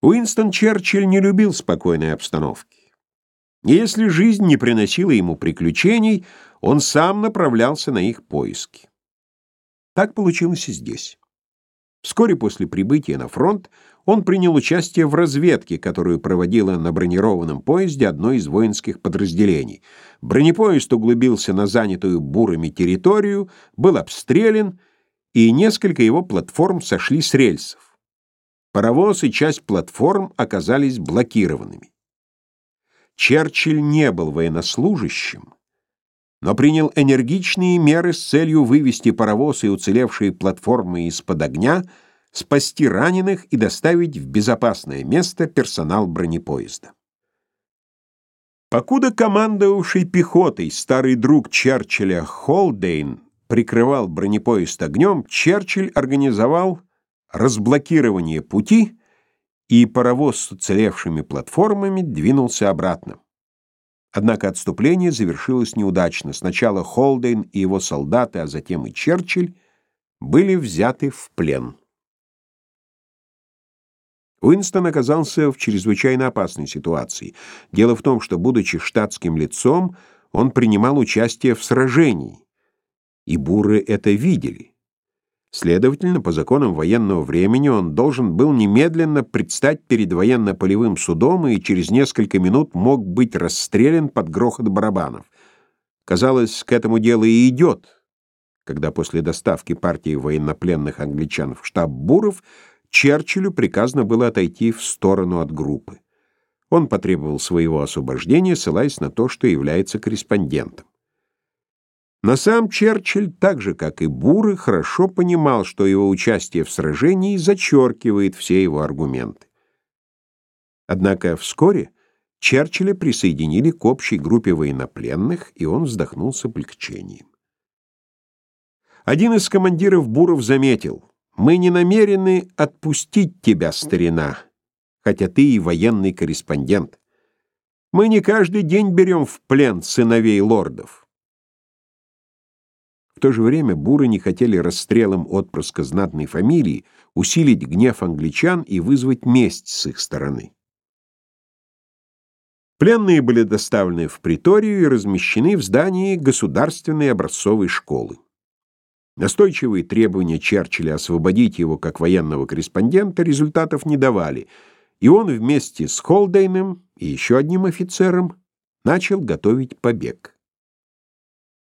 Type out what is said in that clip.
Уинстон Черчилль не любил спокойной обстановки. Если жизнь не приносила ему приключений, он сам направлялся на их поиски. Так получилось и здесь. Вскоре после прибытия на фронт он принял участие в разведке, которую проводило на бронированном поезде одно из воинских подразделений. Бронепоезд углубился на занятую бурами территорию, был обстрелян, и несколько его платформ сошли с рельсов. Паровоз и часть платформ оказались блокированными. Черчилль не был военнослужащим, но принял энергичные меры с целью вывести паровоз и уцелевшие платформы из-под огня, спасти раненых и доставить в безопасное место персонал бронепоезда. Покуда командовавший пехотой старый друг Черчилля Холдейн прикрывал бронепоезд огнем, Черчилль организовал разблокирование пути, и паровоз с уцелевшими платформами двинулся обратно. Однако отступление завершилось неудачно. Сначала Холдейн и его солдаты, а затем и Черчилль были взяты в плен. Уинстон оказался в чрезвычайно опасной ситуации. Дело в том, что, будучи штатским лицом, он принимал участие в сражении, и буры это видели. Следовательно, по законам военного времени он должен был немедленно предстать перед военно-полевым судом и через несколько минут мог быть расстрелян под грохот барабанов. Казалось, к этому дело и идет, когда после доставки партии военнопленных англичан в штаб Буров Черчиллю приказано было отойти в сторону от группы. Он потребовал своего освобождения, ссылаясь на то, что является корреспондентом. Но сам Черчилль, так же как и Буры, хорошо понимал, что его участие в сражении зачеркивает все его аргументы. Однако вскоре Черчилля присоединили к общей группе военнопленных, и он вздохнул с облегчением. Один из командиров Буров заметил, «Мы не намерены отпустить тебя, старина, хотя ты и военный корреспондент. Мы не каждый день берем в плен сыновей лордов». В то же время буры не хотели расстрелом отпрыска знатной фамилии усилить гнев англичан и вызвать месть с их стороны. Пленные были доставлены в приторию и размещены в здании Государственной образцовой школы. Настойчивые требования Черчилля освободить его как военного корреспондента результатов не давали, и он вместе с Холдейном и еще одним офицером начал готовить побег.